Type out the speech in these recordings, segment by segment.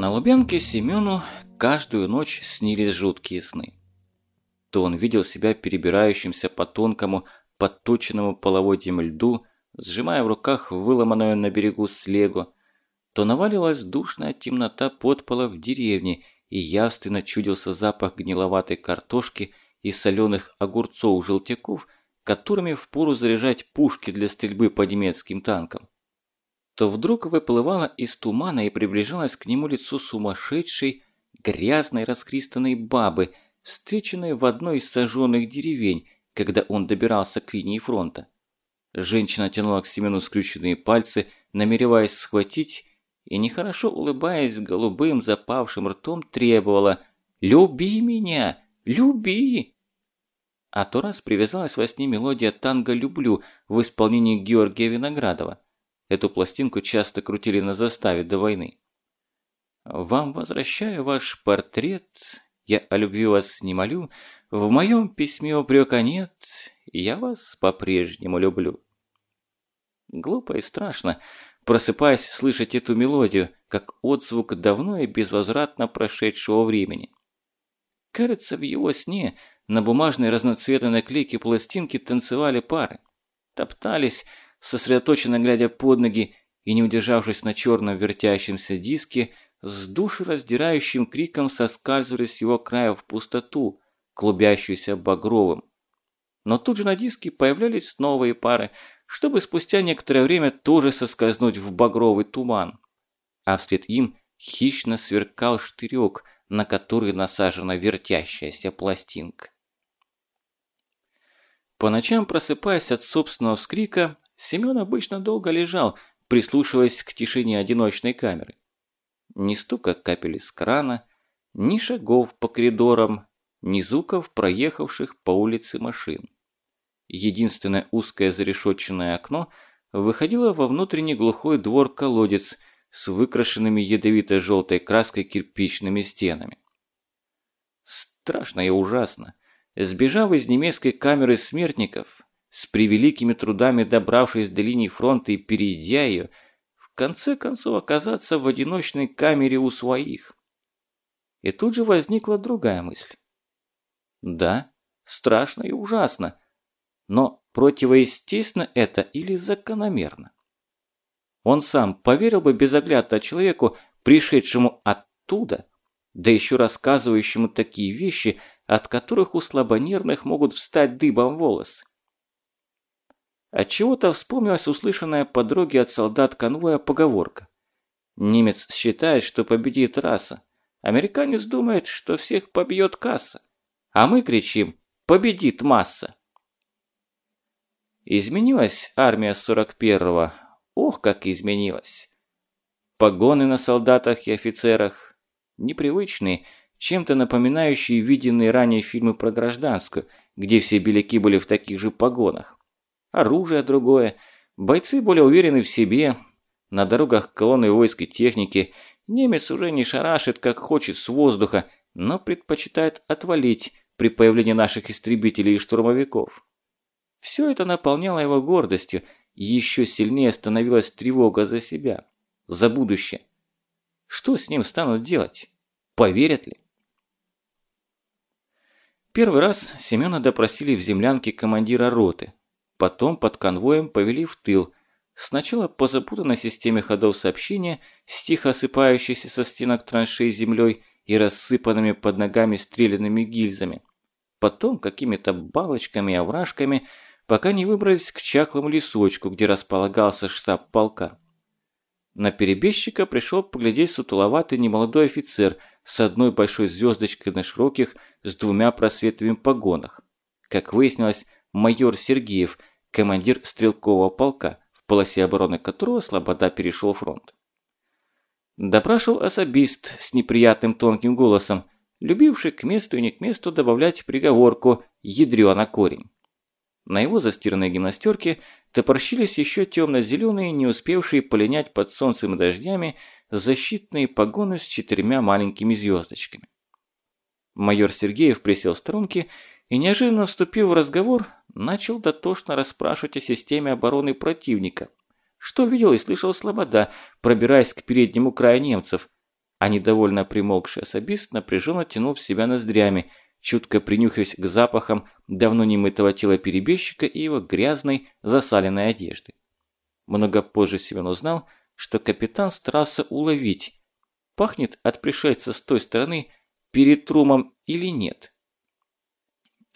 На Лубянке Семену каждую ночь снились жуткие сны. То он видел себя перебирающимся по тонкому, подточенному половодьем льду, сжимая в руках выломанную на берегу слегу, то навалилась душная темнота подпола в деревне и явственно чудился запах гниловатой картошки и соленых огурцов-желтяков, которыми впору заряжать пушки для стрельбы по немецким танкам то вдруг выплывало из тумана и приближалось к нему лицо сумасшедшей, грязной, раскристанной бабы, встреченной в одной из сожженных деревень, когда он добирался к линии фронта. Женщина тянула к Семену скрюченные пальцы, намереваясь схватить, и нехорошо улыбаясь голубым запавшим ртом требовала «Люби меня! Люби!» А то раз привязалась во сне мелодия танго «Люблю» в исполнении Георгия Виноградова. Эту пластинку часто крутили на заставе до войны. «Вам возвращаю ваш портрет, я о любви вас не молю, в моем письме упрека нет, я вас по-прежнему люблю». Глупо и страшно, просыпаясь, слышать эту мелодию, как отзвук давно и безвозвратно прошедшего времени. Кажется, в его сне на бумажной разноцветной наклейке пластинки танцевали пары. Топтались, сосредоточенно глядя под ноги и не удержавшись на черном вертящемся диске, с душераздирающим криком соскальзывали с его края в пустоту, клубящуюся багровым. Но тут же на диске появлялись новые пары, чтобы спустя некоторое время тоже соскользнуть в багровый туман. А вслед им хищно сверкал штырек, на который насажена вертящаяся пластинка. По ночам, просыпаясь от собственного вскрика, Семен обычно долго лежал, прислушиваясь к тишине одиночной камеры. Ни стука капель из крана, ни шагов по коридорам, ни звуков проехавших по улице машин. Единственное узкое зарешетченное окно выходило во внутренний глухой двор-колодец с выкрашенными ядовито-желтой краской кирпичными стенами. Страшно и ужасно. Сбежав из немецкой камеры смертников, с превеликими трудами добравшись до линии фронта и перейдя ее, в конце концов оказаться в одиночной камере у своих. И тут же возникла другая мысль. Да, страшно и ужасно, но противоестественно это или закономерно? Он сам поверил бы безоглядно человеку, пришедшему оттуда, да еще рассказывающему такие вещи, от которых у слабонервных могут встать дыбом волосы. Отчего-то вспомнилась услышанная по дороге от солдат конвоя поговорка. Немец считает, что победит раса. Американец думает, что всех побьет касса. А мы кричим «Победит масса!». Изменилась армия 41-го. Ох, как изменилась. Погоны на солдатах и офицерах. Непривычные, чем-то напоминающие виденные ранее фильмы про гражданскую, где все беляки были в таких же погонах оружие другое, бойцы более уверены в себе, на дорогах колонны войск и техники, немец уже не шарашит, как хочет, с воздуха, но предпочитает отвалить при появлении наших истребителей и штурмовиков. Все это наполняло его гордостью, еще сильнее становилась тревога за себя, за будущее. Что с ним станут делать? Поверят ли? Первый раз Семена допросили в землянке командира роты, Потом под конвоем повели в тыл. Сначала по запутанной системе ходов сообщения, с тихо осыпающейся со стенок траншей землей и рассыпанными под ногами стрелянными гильзами. Потом какими-то балочками и овражками, пока не выбрались к чахлому лесочку, где располагался штаб полка. На перебежчика пришел поглядеть сутуловатый немолодой офицер с одной большой звездочкой на широких, с двумя просветами погонах. Как выяснилось, майор Сергеев, командир стрелкового полка, в полосе обороны которого Слобода перешел фронт. Допрашивал особист с неприятным тонким голосом, любивший к месту и не к месту добавлять приговорку «ядрёна корень». На его застиранной гимнастерке топорщились еще темно-зеленые, не успевшие полинять под солнцем и дождями, защитные погоны с четырьмя маленькими звездочками. Майор Сергеев присел в сторонке и, неожиданно вступив в разговор, начал дотошно расспрашивать о системе обороны противника. Что видел и слышал Слобода, пробираясь к переднему краю немцев, а недовольно примолкший особист напряженно тянул в себя ноздрями, чутко принюхиваясь к запахам давно немытого тела перебежчика и его грязной, засаленной одежды. Много позже Семен узнал, что капитан старался уловить, пахнет от пришельца с той стороны перед трумом или нет.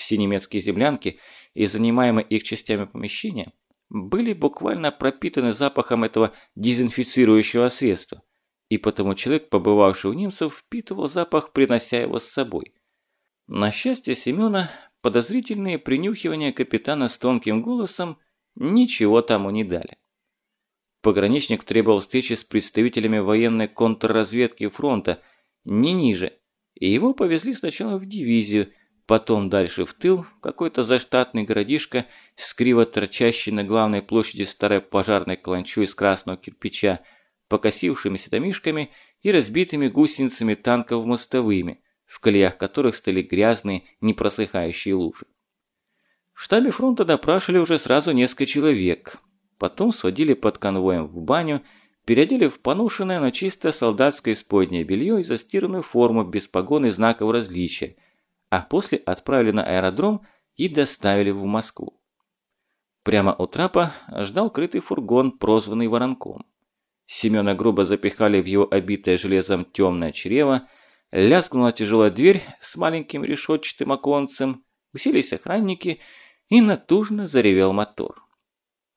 Все немецкие землянки и занимаемые их частями помещения были буквально пропитаны запахом этого дезинфицирующего средства, и потому человек, побывавший у немцев, впитывал запах, принося его с собой. На счастье Семена, подозрительные принюхивания капитана с тонким голосом ничего тому не дали. Пограничник требовал встречи с представителями военной контрразведки фронта, не ниже, и его повезли сначала в дивизию, потом дальше в тыл, какой-то заштатный городишко с криво на главной площади старой пожарной кланчу из красного кирпича, покосившимися домишками и разбитыми гусеницами танков мостовыми, в колеях которых стали грязные, непросыхающие лужи. В штабе фронта допрашивали уже сразу несколько человек. Потом сводили под конвоем в баню, переодели в поношенное, но чисто солдатское исподнее белье и застиранную форму без погон и знаков различия, а после отправили на аэродром и доставили в Москву. Прямо у трапа ждал крытый фургон, прозванный Воронком. Семена грубо запихали в его обитое железом темное чрево, Лязгнула тяжелая дверь с маленьким решетчатым оконцем, уселись охранники и натужно заревел мотор.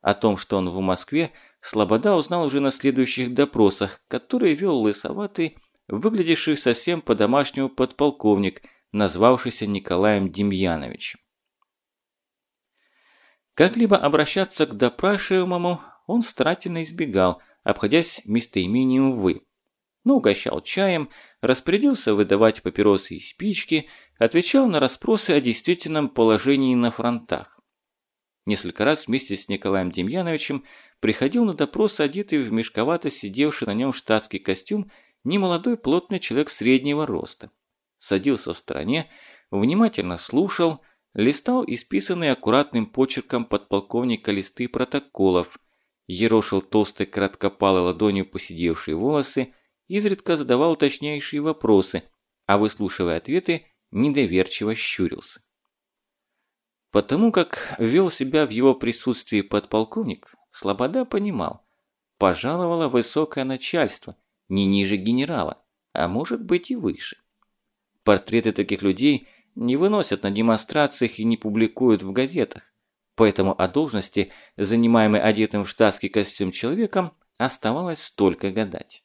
О том, что он в Москве, Слобода узнал уже на следующих допросах, которые вел лысоватый, выглядевший совсем по-домашнему подполковник, назвавшийся Николаем Демьяновичем. Как-либо обращаться к допрашиваемому он старательно избегал, обходясь местоимением «вы», но угощал чаем, распорядился выдавать папиросы и спички, отвечал на расспросы о действительном положении на фронтах. Несколько раз вместе с Николаем Демьяновичем приходил на допрос одетый в мешковато сидевший на нем штатский костюм немолодой плотный человек среднего роста. Садился в стороне, внимательно слушал, листал исписанные аккуратным почерком подполковника листы протоколов, ерошил толстой краткопалой ладонью посидевшие волосы, изредка задавал уточняющие вопросы, а выслушивая ответы, недоверчиво щурился. Потому как вел себя в его присутствии подполковник, Слобода понимал, пожаловало высокое начальство, не ниже генерала, а может быть и выше. Портреты таких людей не выносят на демонстрациях и не публикуют в газетах, поэтому о должности, занимаемой одетым в штатский костюм человеком, оставалось только гадать.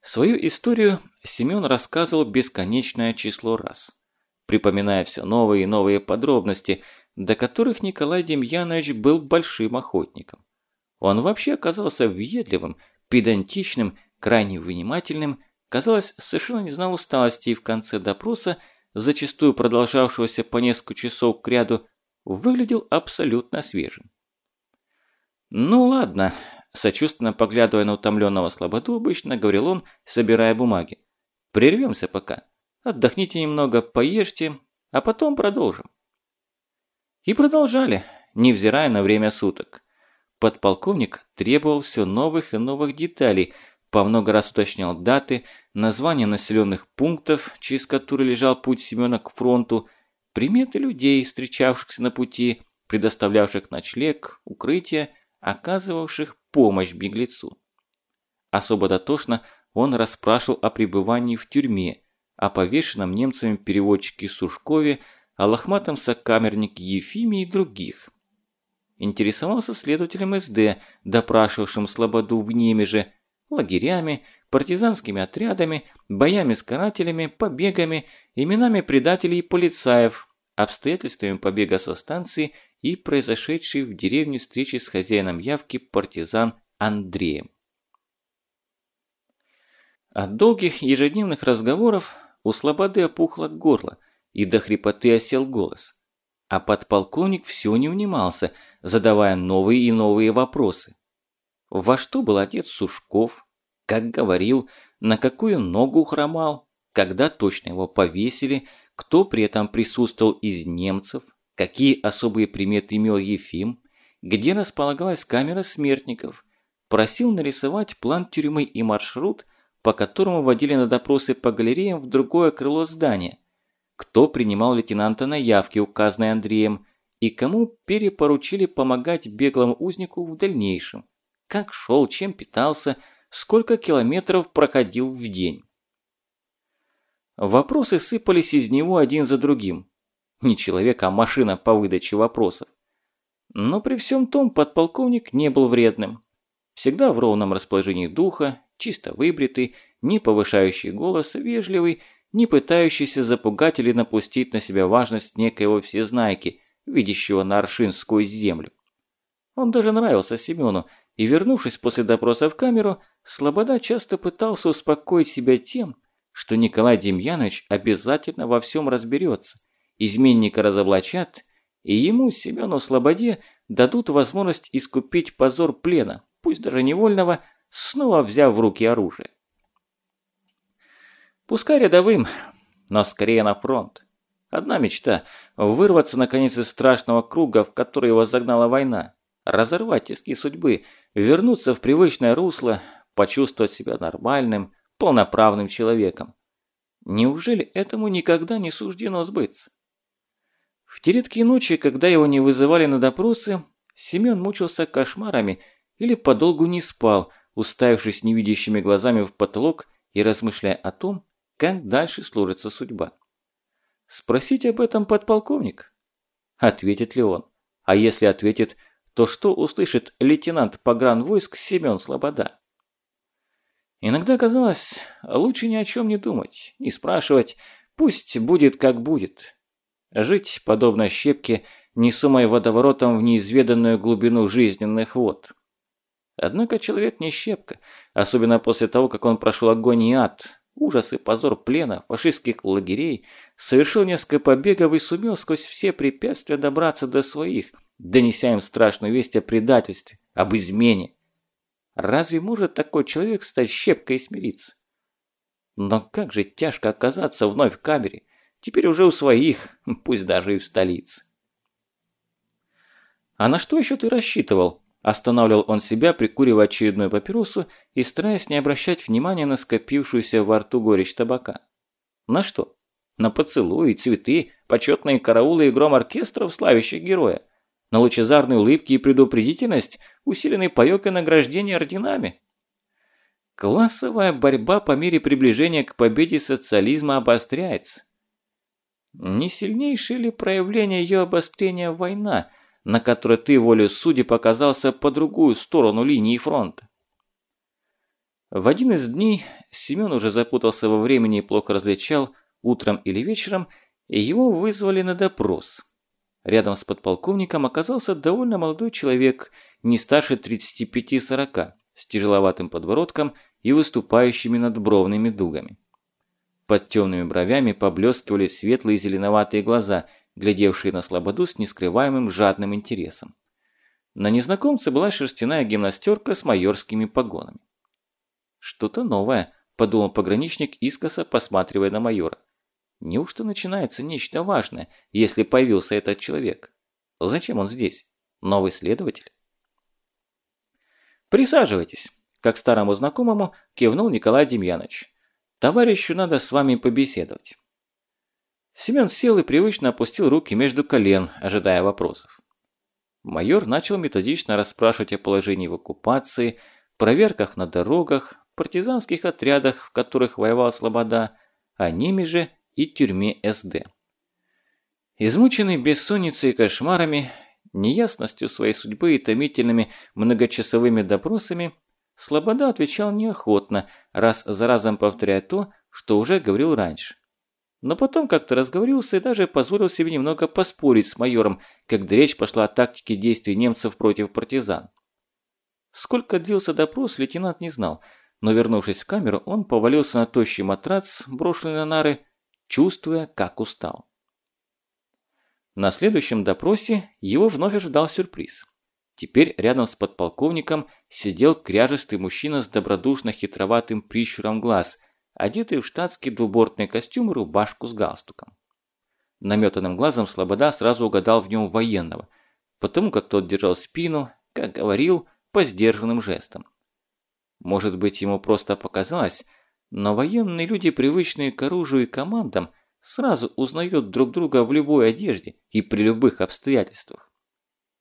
Свою историю Семен рассказывал бесконечное число раз, припоминая все новые и новые подробности, до которых Николай Демьянович был большим охотником. Он вообще оказался въедливым, педантичным, крайне внимательным, казалось, совершенно не знал усталости и в конце допроса, зачастую продолжавшегося по несколько часов к ряду, выглядел абсолютно свежим. «Ну ладно», Сочувственно поглядывая на утомленного слаботу, обычно говорил он, собирая бумаги. «Прервемся пока. Отдохните немного, поешьте, а потом продолжим». И продолжали, невзирая на время суток. Подполковник требовал все новых и новых деталей, по много раз уточнял даты, названия населенных пунктов, через которые лежал путь Семена к фронту, приметы людей, встречавшихся на пути, предоставлявших ночлег, укрытие, оказывавших помощь беглецу. Особо дотошно он расспрашивал о пребывании в тюрьме, о повешенном немцами переводчике Сушкове, о лохматом сокамернике Ефиме и других. Интересовался следователем СД, допрашивавшим Слободу в Немеже, лагерями, партизанскими отрядами, боями с карателями, побегами, именами предателей и полицаев, обстоятельствами побега со станции и произошедшей в деревне встречи с хозяином явки партизан Андреем. От долгих ежедневных разговоров у Слободы опухло горло и до хрипоты осел голос. А подполковник все не унимался, задавая новые и новые вопросы. Во что был одет Сушков? Как говорил? На какую ногу хромал? Когда точно его повесили? Кто при этом присутствовал из немцев? какие особые приметы имел Ефим, где располагалась камера смертников, просил нарисовать план тюрьмы и маршрут, по которому водили на допросы по галереям в другое крыло здания, кто принимал лейтенанта на явки, указанные Андреем, и кому перепоручили помогать беглому узнику в дальнейшем, как шел, чем питался, сколько километров проходил в день. Вопросы сыпались из него один за другим. Не человек, а машина по выдаче вопросов. Но при всем том подполковник не был вредным. Всегда в ровном расположении духа, чисто выбритый, не повышающий голос, вежливый, не пытающийся запугать или напустить на себя важность некоего всезнайки, видящего на аршин сквозь землю. Он даже нравился Семену, и, вернувшись после допроса в камеру, Слобода часто пытался успокоить себя тем, что Николай Демьянович обязательно во всем разберется, изменника разоблачат, и ему, Семену Слободе, дадут возможность искупить позор плена, пусть даже невольного, снова взяв в руки оружие. Пускай рядовым, но скорее на фронт. Одна мечта – вырваться наконец из страшного круга, в который его загнала война, разорвать тиски судьбы, вернуться в привычное русло, почувствовать себя нормальным, полноправным человеком. Неужели этому никогда не суждено сбыться? В те редкие ночи, когда его не вызывали на допросы, Семен мучился кошмарами или подолгу не спал, уставившись невидящими глазами в потолок и размышляя о том, как дальше сложится судьба. Спросить об этом подполковник? Ответит ли он? А если ответит, то что услышит лейтенант погранвойск Семен Слобода? Иногда казалось, лучше ни о чем не думать, не спрашивать, пусть будет как будет. Жить, подобно щепке, несумой водоворотом в неизведанную глубину жизненных вод. Однако человек не щепка, особенно после того, как он прошел огонь и ад, ужас и позор плена, фашистских лагерей, совершил несколько побегов и сумел сквозь все препятствия добраться до своих, донеся им страшную весть о предательстве, об измене. Разве может такой человек стать щепкой и смириться? Но как же тяжко оказаться вновь в камере, Теперь уже у своих, пусть даже и в столице. «А на что еще ты рассчитывал?» Останавливал он себя, прикуривая очередную папиросу и стараясь не обращать внимания на скопившуюся во рту горечь табака. «На что? На поцелуи, цветы, почетные караулы и гром оркестров, славящих героя? На лучезарные улыбки и предупредительность, усиленный паёк и награждение орденами?» Классовая борьба по мере приближения к победе социализма обостряется. Не сильнейшее ли проявление ее обострения война, на которой ты волю судеб показался по другую сторону линии фронта? В один из дней Семен уже запутался во времени и плохо различал, утром или вечером, и его вызвали на допрос. Рядом с подполковником оказался довольно молодой человек, не старше 35-40, с тяжеловатым подбородком и выступающими надбровными дугами. Под темными бровями поблескивали светлые зеленоватые глаза, глядевшие на слободу с нескрываемым жадным интересом. На незнакомце была шерстяная гимнастерка с майорскими погонами. «Что-то новое», – подумал пограничник, искоса посматривая на майора. «Неужто начинается нечто важное, если появился этот человек? Зачем он здесь? Новый следователь?» «Присаживайтесь», – как старому знакомому кивнул Николай Демьянович. Товарищу надо с вами побеседовать». Семен сел и привычно опустил руки между колен, ожидая вопросов. Майор начал методично расспрашивать о положении в оккупации, проверках на дорогах, партизанских отрядах, в которых воевал Слобода, о ними же и тюрьме СД. Измученный бессонницей и кошмарами, неясностью своей судьбы и томительными многочасовыми допросами, Слобода отвечал неохотно, раз за разом повторяя то, что уже говорил раньше. Но потом как-то разговорился и даже позволил себе немного поспорить с майором, когда речь пошла о тактике действий немцев против партизан. Сколько длился допрос, лейтенант не знал, но вернувшись в камеру, он повалился на тощий матрац, брошенный на нары, чувствуя, как устал. На следующем допросе его вновь ожидал сюрприз. Теперь рядом с подполковником сидел кряжестый мужчина с добродушно-хитроватым прищуром глаз, одетый в штатский двубортный костюм и рубашку с галстуком. Наметанным глазом Слобода сразу угадал в нем военного, потому как тот держал спину, как говорил, по сдержанным жестам. Может быть, ему просто показалось, Но военные люди, привычные к оружию и командам, сразу узнают друг друга в любой одежде и при любых обстоятельствах.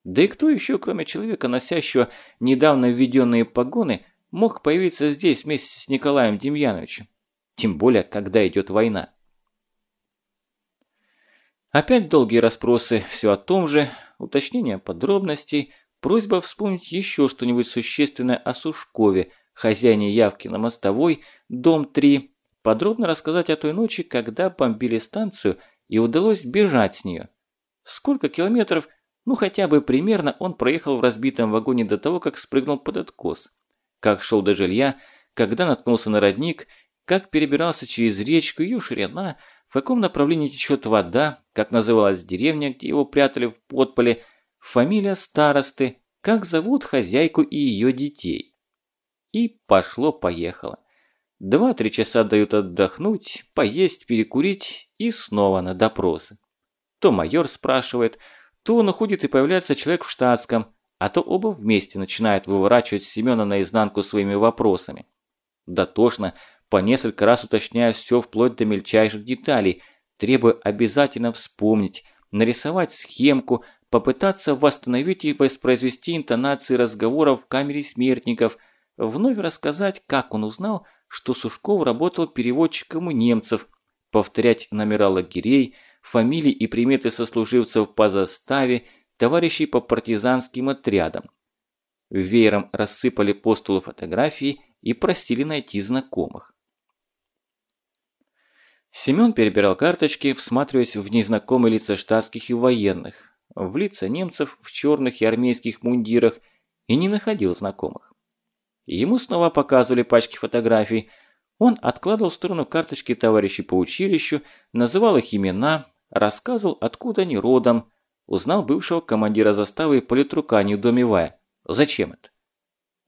Да и кто еще, кроме человека, носящего недавно введенные погоны, мог появиться здесь вместе с Николаем Демьяновичем? Тем более, когда идет война. Опять долгие расспросы, все о том же, уточнение подробностей, просьба вспомнить еще что-нибудь существенное о Сушкове, хозяине явки на мостовой, дом 3, подробно рассказать о той ночи, когда бомбили станцию и удалось бежать с нее. Сколько километров, ну хотя бы примерно, он проехал в разбитом вагоне до того, как спрыгнул под откос. Как шел до жилья, когда наткнулся на родник, как перебирался через речку, ее ширина – в каком направлении течет вода, как называлась деревня, где его прятали в подполе, фамилия старосты, как зовут хозяйку и ее детей. И пошло-поехало. Два-три часа дают отдохнуть, поесть, перекурить и снова на допросы. То майор спрашивает, то он уходит и появляется человек в штатском, а то оба вместе начинают выворачивать Семена наизнанку своими вопросами. Дотошно, по несколько раз уточняя все вплоть до мельчайших деталей, требуя обязательно вспомнить, нарисовать схемку, попытаться восстановить и воспроизвести интонации разговоров в камере смертников, вновь рассказать, как он узнал, что Сушков работал переводчиком у немцев, повторять номера лагерей, фамилии и приметы сослуживцев по заставе, товарищей по партизанским отрядам. Веером рассыпали по столу фотографии и просили найти знакомых. Семен перебирал карточки, всматриваясь в незнакомые лица штатских и военных, в лица немцев в черных и армейских мундирах, и не находил знакомых. Ему снова показывали пачки фотографий. Он откладывал в сторону карточки товарищей по училищу, называл их имена, рассказывал, откуда они родом, узнал бывшего командира заставы политрука, недоумевая. Зачем это?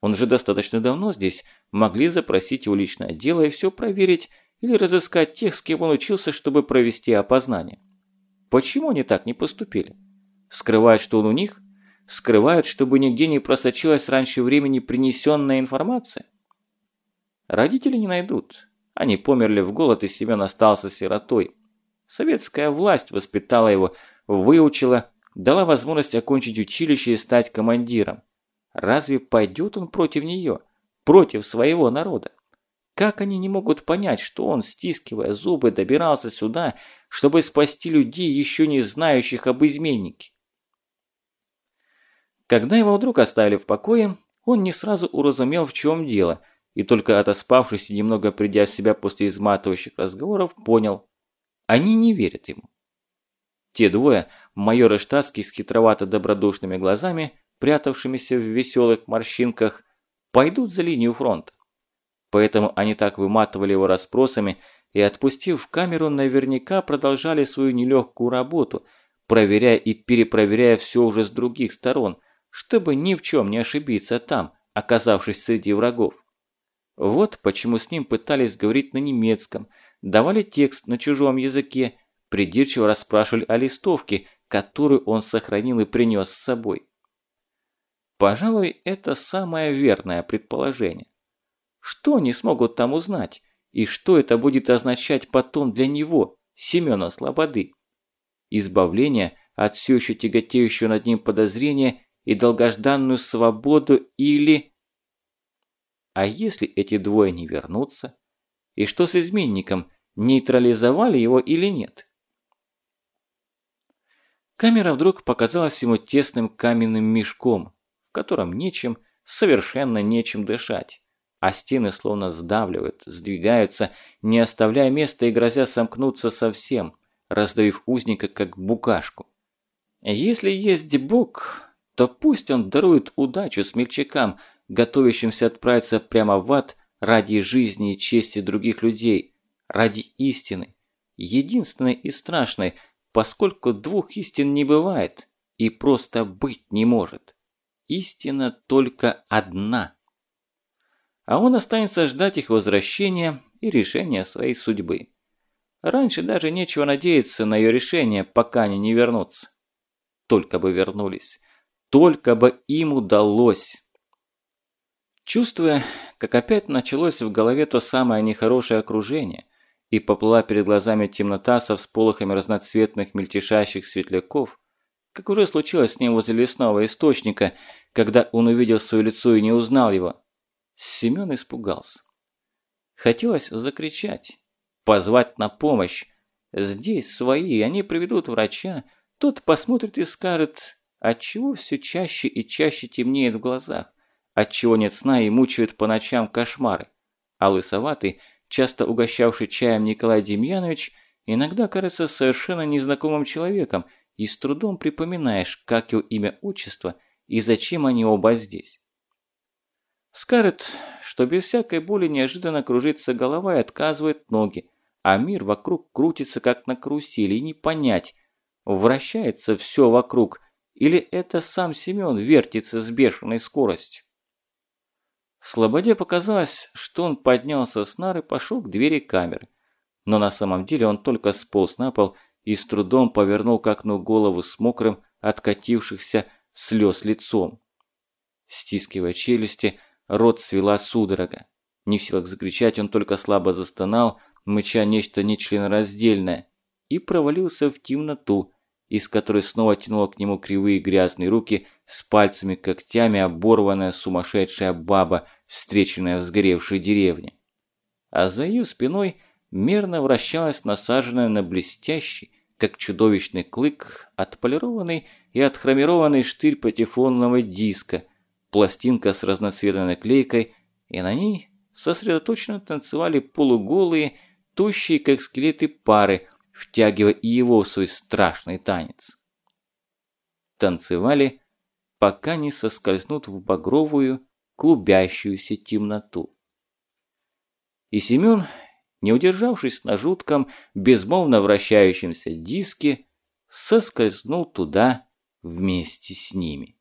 Он же достаточно давно здесь, могли запросить его личное дело и все проверить, или разыскать тех, с кем он учился, чтобы провести опознание. Почему они так не поступили? Скрывают, что он у них? Скрывают, чтобы нигде не просочилась раньше времени принесенная информация? Родители не найдут. Они померли в голод, и Семен остался сиротой. Советская власть воспитала его, выучила, дала возможность окончить училище и стать командиром. Разве пойдет он против нее, против своего народа? Как они не могут понять, что он, стискивая зубы, добирался сюда, чтобы спасти людей, еще не знающих об изменнике? Когда его вдруг оставили в покое, он не сразу уразумел, в чем дело, и только отоспавшись и немного придя в себя после изматывающих разговоров, понял – они не верят ему. Те двое, майор штатский с хитровато-добродушными глазами, прятавшимися в веселых морщинках, пойдут за линию фронта. Поэтому они так выматывали его расспросами и, отпустив в камеру, наверняка продолжали свою нелегкую работу, проверяя и перепроверяя все уже с других сторон, чтобы ни в чем не ошибиться там, оказавшись среди врагов. Вот почему с ним пытались говорить на немецком, давали текст на чужом языке, придирчиво расспрашивали о листовке, которую он сохранил и принес с собой. Пожалуй, это самое верное предположение. Что они смогут там узнать? И что это будет означать потом для него, Семена Слободы? Избавление от все еще тяготеющего над ним подозрения и долгожданную свободу или... А если эти двое не вернутся? И что с изменником? Нейтрализовали его или нет? Камера вдруг показалась ему тесным каменным мешком, в котором нечем, совершенно нечем дышать а стены словно сдавливают, сдвигаются, не оставляя места и грозя сомкнуться совсем, раздавив узника как букашку. Если есть Бог, то пусть он дарует удачу смельчакам, готовящимся отправиться прямо в ад ради жизни и чести других людей, ради истины, единственной и страшной, поскольку двух истин не бывает и просто быть не может. Истина только одна – а он останется ждать их возвращения и решения своей судьбы. Раньше даже нечего надеяться на ее решение, пока они не вернутся. Только бы вернулись. Только бы им удалось. Чувствуя, как опять началось в голове то самое нехорошее окружение, и поплыла перед глазами темнота со всполохами разноцветных мельтешащих светляков, как уже случилось с ним возле лесного источника, когда он увидел свое лицо и не узнал его. Семен испугался. Хотелось закричать, позвать на помощь. Здесь свои, они приведут врача, тот посмотрит и скажет, отчего все чаще и чаще темнеет в глазах, отчего нет сна и мучают по ночам кошмары. А лысоватый, часто угощавший чаем Николай Демьянович, иногда кажется совершенно незнакомым человеком, и с трудом припоминаешь, как его имя отчество и зачем они оба здесь. Скажет, что без всякой боли неожиданно кружится голова и отказывает ноги, а мир вокруг крутится, как на карусели, и не понять, вращается все вокруг, или это сам Семен вертится с бешеной скоростью. Слободе показалось, что он поднялся с нары и пошел к двери камеры. Но на самом деле он только сполз на пол и с трудом повернул к окну голову с мокрым, откатившихся слез лицом. Стискивая челюсти, Рот свела судорога. Не в силах закричать, он только слабо застонал, мыча нечто нечленораздельное, и провалился в темноту, из которой снова тянула к нему кривые грязные руки с пальцами-когтями оборванная сумасшедшая баба, встреченная в сгоревшей деревне. А за ее спиной мерно вращалась насаженная на блестящий, как чудовищный клык, отполированный и отхромированный штырь патефонного диска – пластинка с разноцветной наклейкой, и на ней сосредоточенно танцевали полуголые, тощие, как скелеты пары, втягивая и его в свой страшный танец. Танцевали, пока не соскользнут в багровую, клубящуюся темноту. И Семен, не удержавшись на жутком, безмолвно вращающемся диске, соскользнул туда вместе с ними.